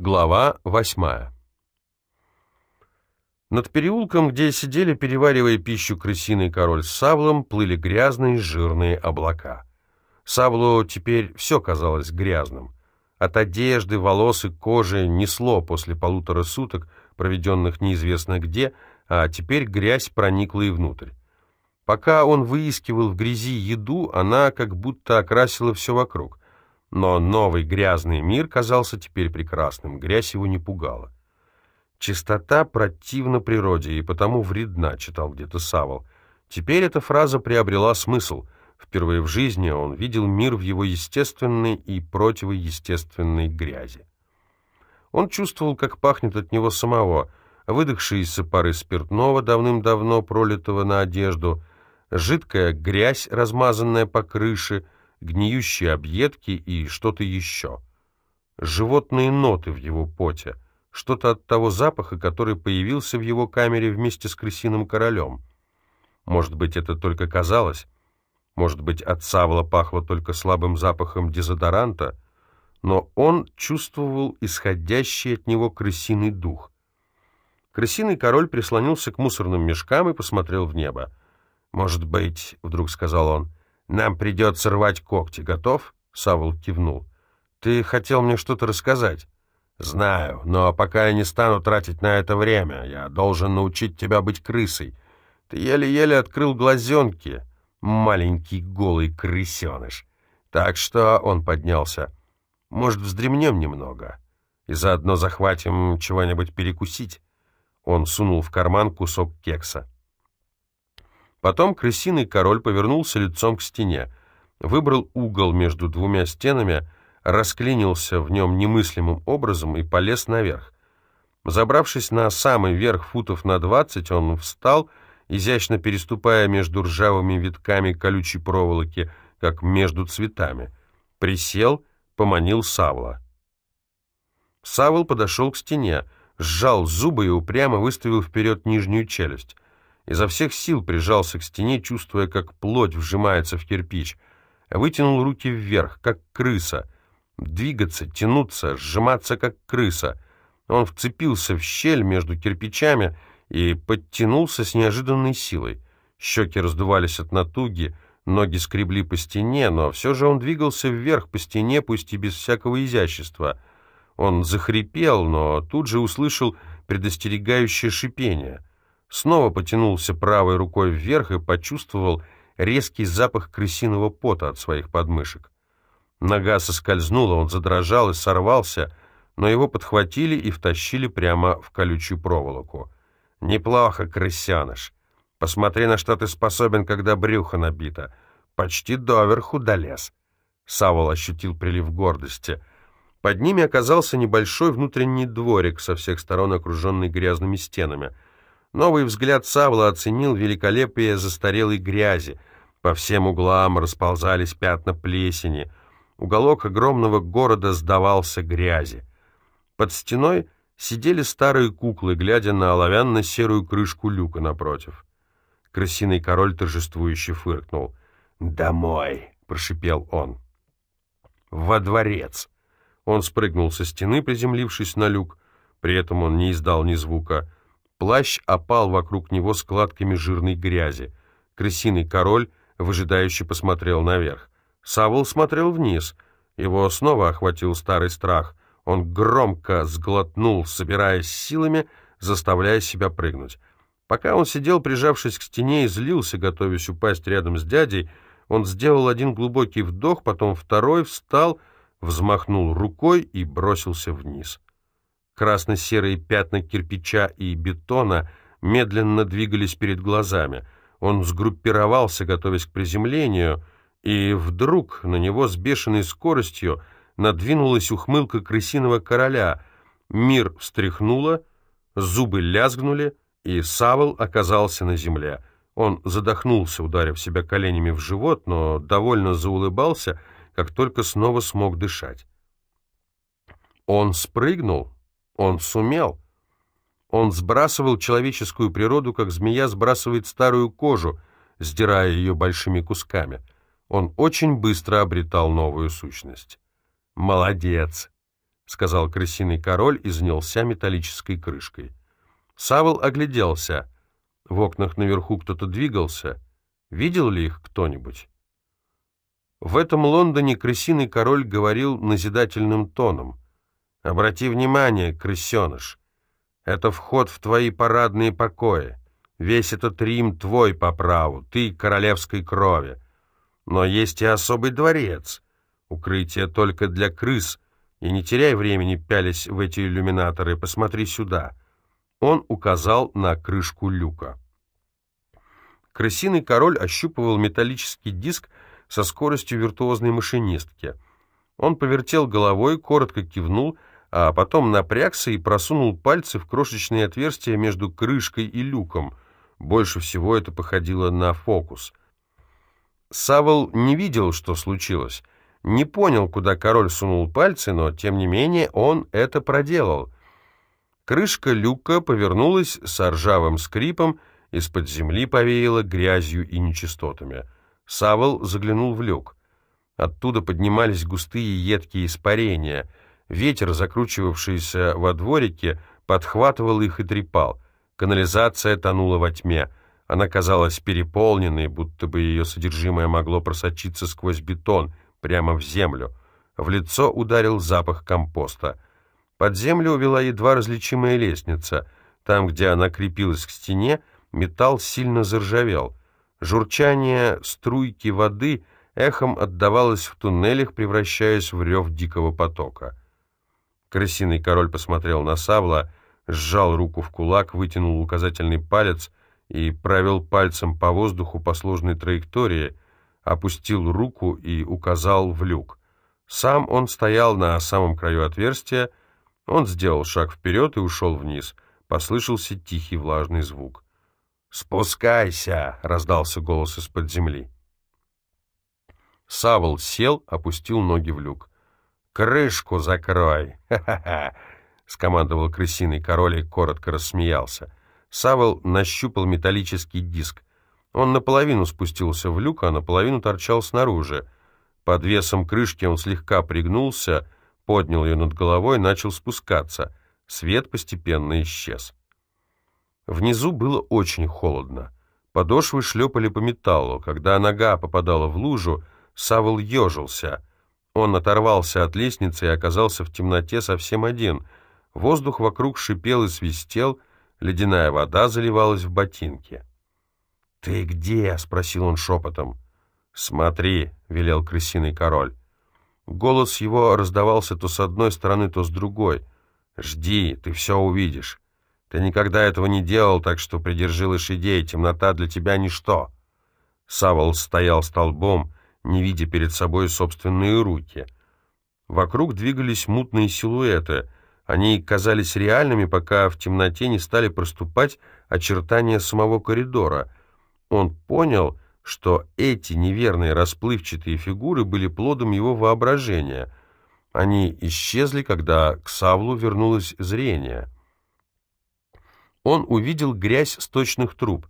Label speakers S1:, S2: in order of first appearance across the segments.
S1: Глава восьмая Над переулком, где сидели, переваривая пищу крысиный король с Савлом, плыли грязные жирные облака. Савлу теперь все казалось грязным. От одежды, волос и кожи несло после полутора суток, проведенных неизвестно где, а теперь грязь проникла и внутрь. Пока он выискивал в грязи еду, она как будто окрасила все вокруг. Но новый грязный мир казался теперь прекрасным, грязь его не пугала. «Чистота противна природе и потому вредна», — читал где-то Савол. Теперь эта фраза приобрела смысл. Впервые в жизни он видел мир в его естественной и противоестественной грязи. Он чувствовал, как пахнет от него самого, выдохшиеся пары спиртного, давным-давно пролитого на одежду, жидкая грязь, размазанная по крыше — гниющие объедки и что-то еще. Животные ноты в его поте, что-то от того запаха, который появился в его камере вместе с крысиным королем. Может быть, это только казалось? Может быть, от Савла пахло только слабым запахом дезодоранта? Но он чувствовал исходящий от него крысиный дух. Крысиный король прислонился к мусорным мешкам и посмотрел в небо. «Может быть, — вдруг сказал он, — «Нам придется рвать когти. Готов?» — Савол кивнул. «Ты хотел мне что-то рассказать?» «Знаю, но пока я не стану тратить на это время. Я должен научить тебя быть крысой. Ты еле-еле открыл глазенки, маленький голый крысеныш. Так что он поднялся. Может, вздремнем немного и заодно захватим чего-нибудь перекусить?» Он сунул в карман кусок кекса. Потом крысиный король повернулся лицом к стене, выбрал угол между двумя стенами, расклинился в нем немыслимым образом и полез наверх. Забравшись на самый верх футов на двадцать, он встал, изящно переступая между ржавыми витками колючей проволоки, как между цветами. Присел, поманил Савла. Савл подошел к стене, сжал зубы и упрямо выставил вперед нижнюю челюсть изо всех сил прижался к стене, чувствуя, как плоть вжимается в кирпич. Вытянул руки вверх, как крыса. Двигаться, тянуться, сжиматься, как крыса. Он вцепился в щель между кирпичами и подтянулся с неожиданной силой. Щеки раздувались от натуги, ноги скребли по стене, но все же он двигался вверх по стене, пусть и без всякого изящества. Он захрипел, но тут же услышал предостерегающее шипение — снова потянулся правой рукой вверх и почувствовал резкий запах крысиного пота от своих подмышек. Нога соскользнула, он задрожал и сорвался, но его подхватили и втащили прямо в колючую проволоку. «Неплохо, крысеныш. Посмотри, на что ты способен, когда брюхо набито. Почти доверху долез». Савол ощутил прилив гордости. Под ними оказался небольшой внутренний дворик, со всех сторон окруженный грязными стенами — Новый взгляд Савла оценил великолепие застарелой грязи. По всем углам расползались пятна плесени. Уголок огромного города сдавался грязи. Под стеной сидели старые куклы, глядя на оловянно-серую крышку люка напротив. Крысиный король торжествующе фыркнул. «Домой!» — прошипел он. «Во дворец!» Он спрыгнул со стены, приземлившись на люк. При этом он не издал ни звука. Плащ опал вокруг него складками жирной грязи. Крысиный король выжидающе посмотрел наверх. Савол смотрел вниз. Его снова охватил старый страх. Он громко сглотнул, собираясь силами, заставляя себя прыгнуть. Пока он сидел, прижавшись к стене, и злился, готовясь упасть рядом с дядей, он сделал один глубокий вдох, потом второй, встал, взмахнул рукой и бросился вниз. Красно-серые пятна кирпича и бетона медленно двигались перед глазами. Он сгруппировался, готовясь к приземлению, и вдруг на него с бешеной скоростью надвинулась ухмылка крысиного короля. Мир встряхнуло, зубы лязгнули, и Савол оказался на земле. Он задохнулся, ударив себя коленями в живот, но довольно заулыбался, как только снова смог дышать. Он спрыгнул, он сумел. Он сбрасывал человеческую природу, как змея сбрасывает старую кожу, сдирая ее большими кусками. Он очень быстро обретал новую сущность. Молодец! сказал крысиный король и занялся металлической крышкой. Савол огляделся. В окнах наверху кто-то двигался. Видел ли их кто-нибудь? В этом Лондоне крысиный король говорил назидательным тоном. «Обрати внимание, крысеныш, это вход в твои парадные покои. Весь этот Рим твой по праву, ты королевской крови. Но есть и особый дворец, укрытие только для крыс, и не теряй времени, пялись в эти иллюминаторы, посмотри сюда». Он указал на крышку люка. Крысиный король ощупывал металлический диск со скоростью виртуозной машинистки. Он повертел головой, коротко кивнул, а потом напрягся и просунул пальцы в крошечные отверстия между крышкой и люком. Больше всего это походило на фокус. Савол не видел, что случилось, не понял, куда король сунул пальцы, но, тем не менее, он это проделал. Крышка люка повернулась с ржавым скрипом, из-под земли повеяло грязью и нечистотами. Савол заглянул в люк. Оттуда поднимались густые едкие испарения — Ветер, закручивавшийся во дворике, подхватывал их и трепал. Канализация тонула во тьме. Она казалась переполненной, будто бы ее содержимое могло просочиться сквозь бетон, прямо в землю. В лицо ударил запах компоста. Под землю увела едва различимая лестница. Там, где она крепилась к стене, металл сильно заржавел. Журчание струйки воды эхом отдавалось в туннелях, превращаясь в рев дикого потока. Крысиный король посмотрел на Савла, сжал руку в кулак, вытянул указательный палец и провел пальцем по воздуху по сложной траектории, опустил руку и указал в люк. Сам он стоял на самом краю отверстия, он сделал шаг вперед и ушел вниз. Послышался тихий влажный звук. «Спускайся!» — раздался голос из-под земли. Савл сел, опустил ноги в люк. «Крышку закрой!» «Ха-ха-ха!» — скомандовал крысиный король и коротко рассмеялся. Савол нащупал металлический диск. Он наполовину спустился в люк, а наполовину торчал снаружи. Под весом крышки он слегка пригнулся, поднял ее над головой и начал спускаться. Свет постепенно исчез. Внизу было очень холодно. Подошвы шлепали по металлу. Когда нога попадала в лужу, Савол ежился — он оторвался от лестницы и оказался в темноте совсем один. Воздух вокруг шипел и свистел, ледяная вода заливалась в ботинки. «Ты где?» — спросил он шепотом. «Смотри», — велел крысиный король. Голос его раздавался то с одной стороны, то с другой. «Жди, ты все увидишь. Ты никогда этого не делал, так что придержи лошадей, темнота для тебя ничто». Савол стоял столбом, не видя перед собой собственные руки. Вокруг двигались мутные силуэты. Они казались реальными, пока в темноте не стали проступать очертания самого коридора. Он понял, что эти неверные расплывчатые фигуры были плодом его воображения. Они исчезли, когда к Савлу вернулось зрение. Он увидел грязь сточных труб,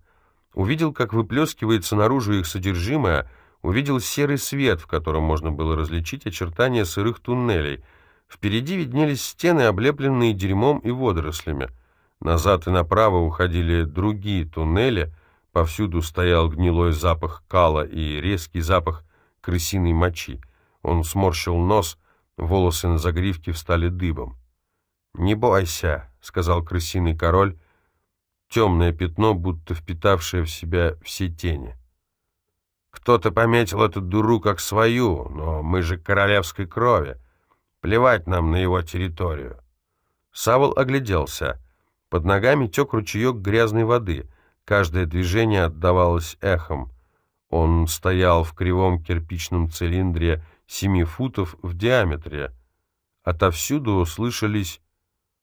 S1: увидел, как выплескивается наружу их содержимое, увидел серый свет, в котором можно было различить очертания сырых туннелей. Впереди виднелись стены, облепленные дерьмом и водорослями. Назад и направо уходили другие туннели, повсюду стоял гнилой запах кала и резкий запах крысиной мочи. Он сморщил нос, волосы на загривке встали дыбом. «Не бойся», — сказал крысиный король, темное пятно, будто впитавшее в себя все тени. Кто-то пометил эту дуру как свою, но мы же королевской крови. Плевать нам на его территорию. Савол огляделся. Под ногами тек ручеек грязной воды. Каждое движение отдавалось эхом. Он стоял в кривом кирпичном цилиндре семи футов в диаметре. Отовсюду слышались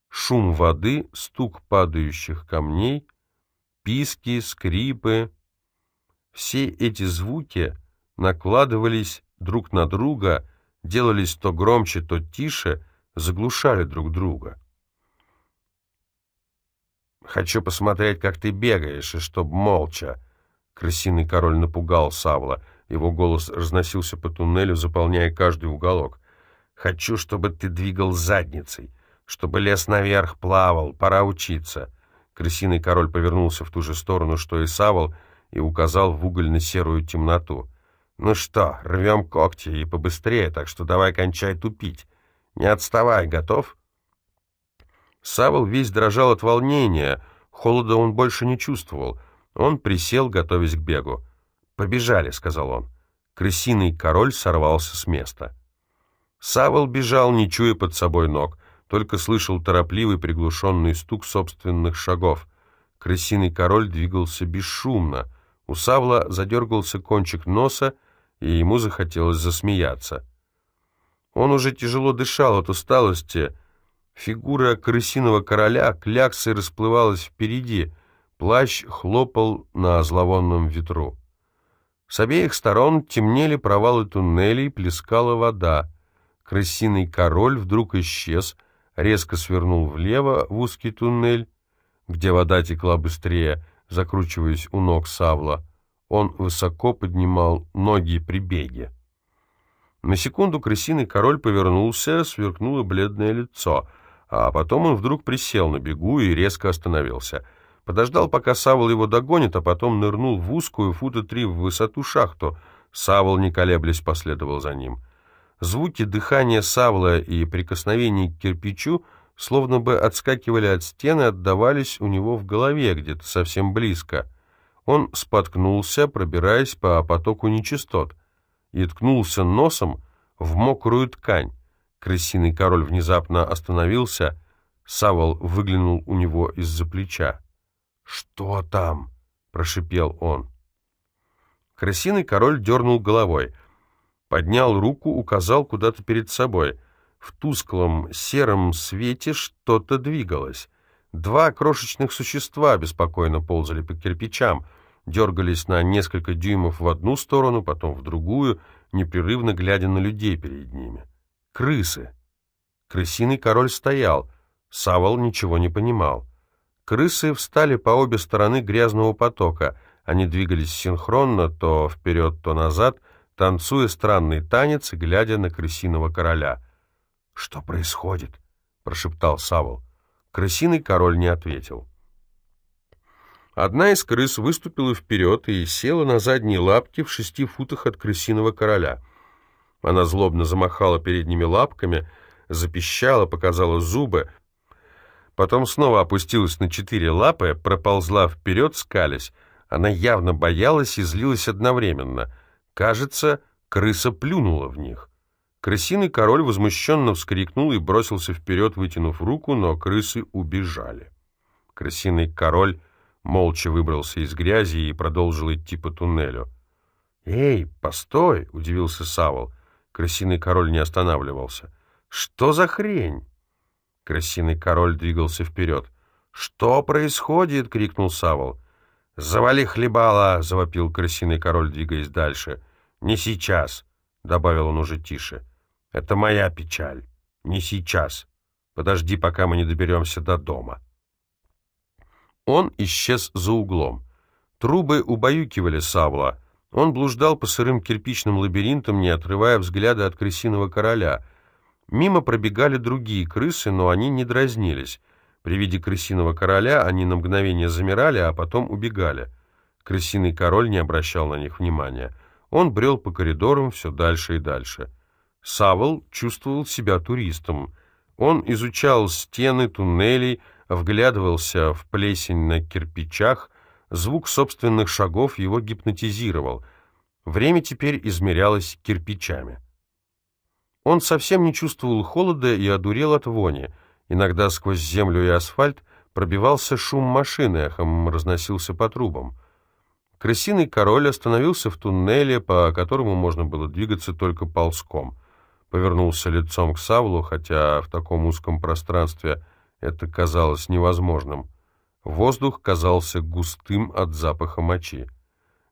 S1: шум воды, стук падающих камней, писки, скрипы, все эти звуки накладывались друг на друга, делались то громче, то тише, заглушали друг друга. «Хочу посмотреть, как ты бегаешь, и чтоб молча!» Крысиный король напугал Савла. Его голос разносился по туннелю, заполняя каждый уголок. Хочу, чтобы ты двигал задницей, чтобы лес наверх плавал, пора учиться». Крысиный король повернулся в ту же сторону, что и Савол, и указал в угольно-серую темноту. «Ну что, рвем когти и побыстрее, так что давай кончай тупить. Не отставай, готов?» Савол весь дрожал от волнения, холода он больше не чувствовал. Он присел, готовясь к бегу. «Побежали», — сказал он. Крысиный король сорвался с места. Савол бежал, не чуя под собой ног, только слышал торопливый приглушенный стук собственных шагов. Крысиный король двигался бесшумно. У Савла задергался кончик носа, и ему захотелось засмеяться. Он уже тяжело дышал от усталости. Фигура крысиного короля кляксой расплывалась впереди, плащ хлопал на зловонном ветру. С обеих сторон темнели провалы туннелей, плескала вода. Крысиный король вдруг исчез, резко свернул влево в узкий туннель, где вода текла быстрее, закручиваясь у ног Савла. Он высоко поднимал ноги при беге. На секунду крысиный король повернулся, сверкнуло бледное лицо, а потом он вдруг присел на бегу и резко остановился. Подождал, пока Савол его догонит, а потом нырнул в узкую фута три в высоту шахту. Савол, не колеблясь, последовал за ним. Звуки дыхания Савла и прикосновений к кирпичу словно бы отскакивали от стены, отдавались у него в голове, где-то совсем близко. Он споткнулся, пробираясь по потоку нечистот, и ткнулся носом в мокрую ткань. Крысиный король внезапно остановился, Савол выглянул у него из-за плеча. «Что там?» — прошипел он. Крысиный король дернул головой — Поднял руку, указал куда-то перед собой. В тусклом сером свете что-то двигалось. Два крошечных существа беспокойно ползали по кирпичам, дергались на несколько дюймов в одну сторону, потом в другую, непрерывно глядя на людей перед ними. Крысы. Крысиный король стоял. Савол ничего не понимал. Крысы встали по обе стороны грязного потока. Они двигались синхронно, то вперед, то назад, танцуя странный танец глядя на крысиного короля. «Что происходит?» — прошептал Савол. Крысиный король не ответил. Одна из крыс выступила вперед и села на задние лапки в шести футах от крысиного короля. Она злобно замахала передними лапками, запищала, показала зубы, потом снова опустилась на четыре лапы, проползла вперед, скалясь. Она явно боялась и злилась одновременно — Кажется, крыса плюнула в них. Крысиный король возмущенно вскрикнул и бросился вперед, вытянув руку, но крысы убежали. Крысиный король молча выбрался из грязи и продолжил идти по туннелю. «Эй, постой!» — удивился Савол. Крысиный король не останавливался. «Что за хрень?» Крысиный король двигался вперед. «Что происходит?» — крикнул Савол. «Завали хлебала!» — завопил крысиный король, двигаясь дальше. «Не сейчас!» — добавил он уже тише. «Это моя печаль. Не сейчас. Подожди, пока мы не доберемся до дома». Он исчез за углом. Трубы убаюкивали Савла. Он блуждал по сырым кирпичным лабиринтам, не отрывая взгляда от крысиного короля. Мимо пробегали другие крысы, но они не дразнились. При виде крысиного короля они на мгновение замирали, а потом убегали. Крысиный король не обращал на них внимания. Он брел по коридорам все дальше и дальше. Савол чувствовал себя туристом. Он изучал стены туннелей, вглядывался в плесень на кирпичах, звук собственных шагов его гипнотизировал. Время теперь измерялось кирпичами. Он совсем не чувствовал холода и одурел от вони — Иногда сквозь землю и асфальт пробивался шум машины, эхом разносился по трубам. Крысиный король остановился в туннеле, по которому можно было двигаться только ползком. Повернулся лицом к Савлу, хотя в таком узком пространстве это казалось невозможным. Воздух казался густым от запаха мочи.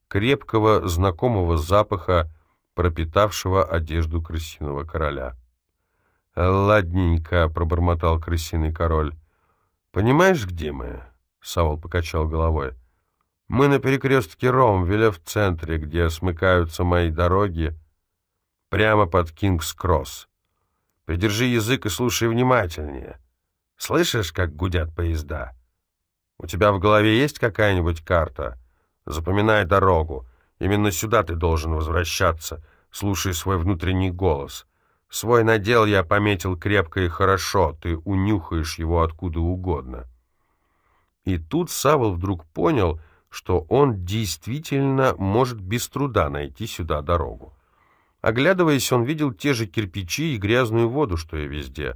S1: Крепкого, знакомого запаха, пропитавшего одежду крысиного короля. «Ладненько», — пробормотал крысиный король. «Понимаешь, где мы?» — Савол покачал головой. «Мы на перекрестке Ромвеля в центре, где смыкаются мои дороги, прямо под Кингс-Кросс. Придержи язык и слушай внимательнее. Слышишь, как гудят поезда? У тебя в голове есть какая-нибудь карта? Запоминай дорогу. Именно сюда ты должен возвращаться, слушай свой внутренний голос. Свой надел я пометил крепко и хорошо, ты унюхаешь его откуда угодно. И тут Савол вдруг понял, что он действительно может без труда найти сюда дорогу. Оглядываясь, он видел те же кирпичи и грязную воду, что и везде.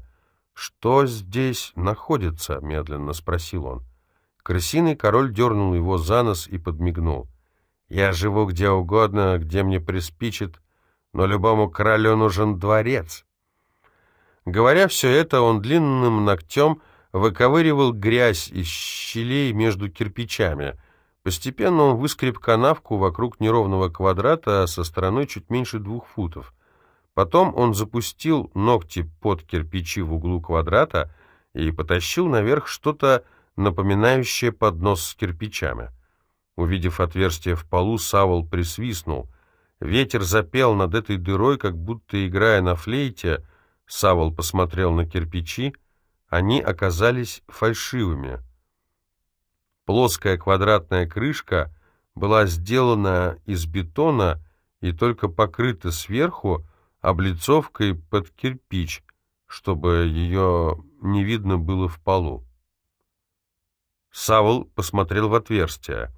S1: «Что здесь находится?» — медленно спросил он. Крысиный король дернул его за нос и подмигнул. «Я живу где угодно, где мне приспичит, но любому королю нужен дворец». Говоря все это, он длинным ногтем выковыривал грязь из щелей между кирпичами — Постепенно он выскреб канавку вокруг неровного квадрата со стороной чуть меньше двух футов. Потом он запустил ногти под кирпичи в углу квадрата и потащил наверх что-то напоминающее поднос с кирпичами. Увидев отверстие в полу, Савол присвистнул. Ветер запел над этой дырой, как будто играя на флейте. Савол посмотрел на кирпичи. Они оказались фальшивыми. Плоская квадратная крышка была сделана из бетона и только покрыта сверху облицовкой под кирпич, чтобы ее не видно было в полу. Савл посмотрел в отверстие.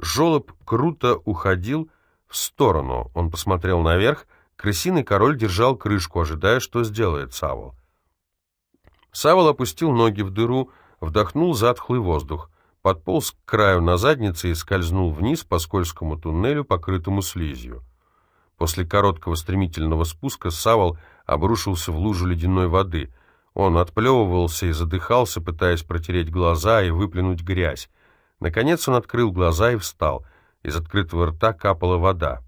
S1: Жолоб круто уходил в сторону. Он посмотрел наверх. Крысиный король держал крышку, ожидая, что сделает Савл. Савл опустил ноги в дыру, вдохнул затхлый воздух подполз к краю на заднице и скользнул вниз по скользкому туннелю, покрытому слизью. После короткого стремительного спуска Савол обрушился в лужу ледяной воды. Он отплевывался и задыхался, пытаясь протереть глаза и выплюнуть грязь. Наконец он открыл глаза и встал. Из открытого рта капала вода.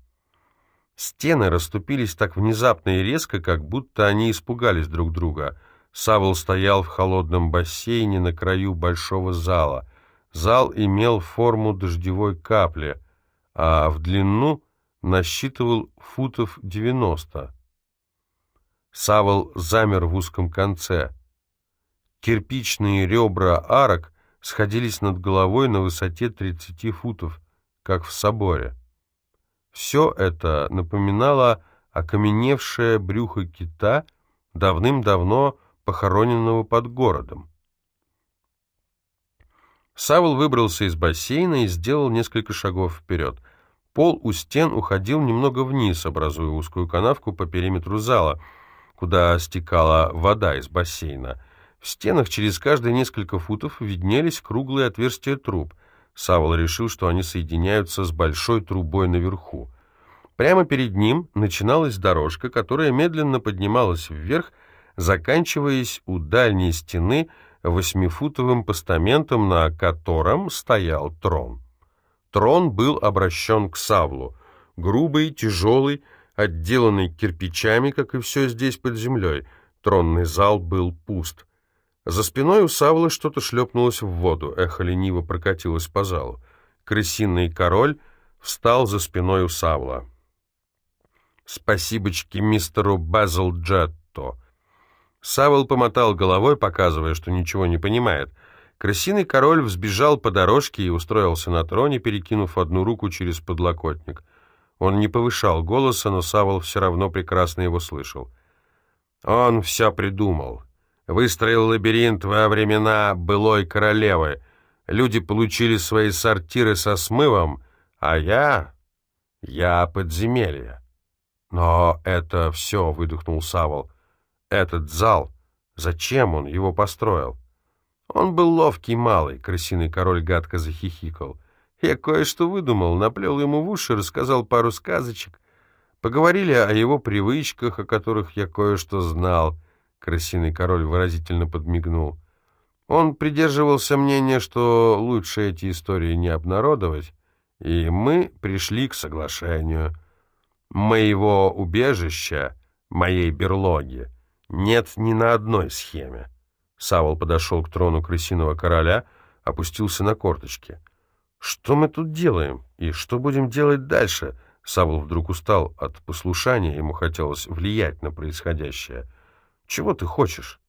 S1: Стены расступились так внезапно и резко, как будто они испугались друг друга. Савол стоял в холодном бассейне на краю большого зала — Зал имел форму дождевой капли, а в длину насчитывал футов 90. Савол замер в узком конце. Кирпичные ребра арок сходились над головой на высоте 30 футов, как в соборе. Все это напоминало окаменевшее брюхо кита, давным-давно похороненного под городом. Савл выбрался из бассейна и сделал несколько шагов вперед. Пол у стен уходил немного вниз, образуя узкую канавку по периметру зала, куда стекала вода из бассейна. В стенах через каждые несколько футов виднелись круглые отверстия труб. Савол решил, что они соединяются с большой трубой наверху. Прямо перед ним начиналась дорожка, которая медленно поднималась вверх, заканчиваясь у дальней стены, восьмифутовым постаментом, на котором стоял трон. Трон был обращен к Савлу, грубый, тяжелый, отделанный кирпичами, как и все здесь под землей. Тронный зал был пуст. За спиной у Савла что-то шлепнулось в воду, эхо лениво прокатилось по залу. Крысиный король встал за спиной у Савла. «Спасибочки мистеру Базл Джетто», Савол помотал головой, показывая, что ничего не понимает. Крысиный король взбежал по дорожке и устроился на троне, перекинув одну руку через подлокотник. Он не повышал голоса, но Савол все равно прекрасно его слышал. Он все придумал. Выстроил лабиринт во времена былой королевы. Люди получили свои сортиры со смывом, а я... я подземелье. Но это все, выдохнул Савол. Этот зал, зачем он его построил? Он был ловкий малый, крысиный король гадко захихикал. Я кое-что выдумал, наплел ему в уши, рассказал пару сказочек. Поговорили о его привычках, о которых я кое-что знал. Крысиный король выразительно подмигнул. Он придерживался мнения, что лучше эти истории не обнародовать, и мы пришли к соглашению. Моего убежища, моей берлоги, нет ни на одной схеме. Савол подошел к трону крысиного короля, опустился на корточки. «Что мы тут делаем? И что будем делать дальше?» Савол вдруг устал от послушания, ему хотелось влиять на происходящее. Чего ты хочешь?»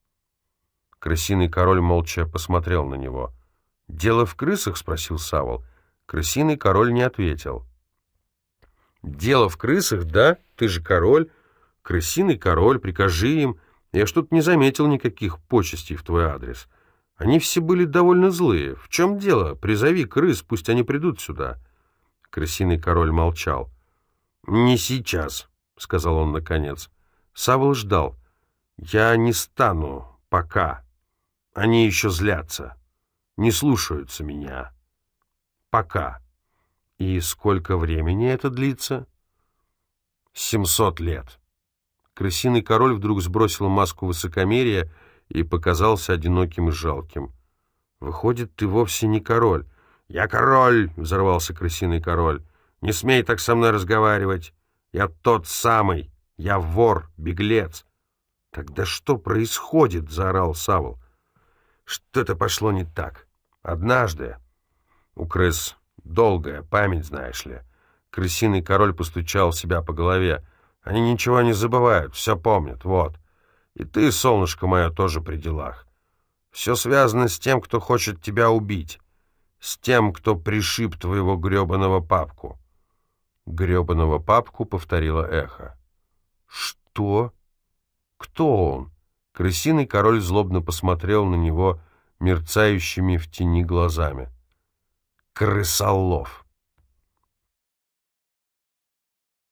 S1: Крысиный король молча посмотрел на него. «Дело в крысах?» — спросил Савол. Крысиный король не ответил. «Дело в крысах, да? Ты же король. Крысиный король, прикажи им. Я что-то не заметил никаких почестей в твой адрес. Они все были довольно злые. В чем дело? Призови крыс, пусть они придут сюда». Крысиный король молчал. «Не сейчас», — сказал он наконец. Савол ждал. «Я не стану пока. Они еще злятся. Не слушаются меня. Пока. И сколько времени это длится?» «Семьсот лет». Крысиный король вдруг сбросил маску высокомерия и показался одиноким и жалким. «Выходит, ты вовсе не король». «Я король!» — взорвался крысиный король. «Не смей так со мной разговаривать. Я тот самый. Я вор, беглец». «Тогда что происходит?» — заорал Савол. «Что-то пошло не так. Однажды...» У крыс долгая память, знаешь ли. Крысиный король постучал себя по голове. Они ничего не забывают, все помнят, вот. И ты, солнышко мое, тоже при делах. Все связано с тем, кто хочет тебя убить. С тем, кто пришиб твоего гребаного папку. Гребаного папку повторила эхо. Что? Кто он? Крысиный король злобно посмотрел на него мерцающими в тени глазами. Крысолов.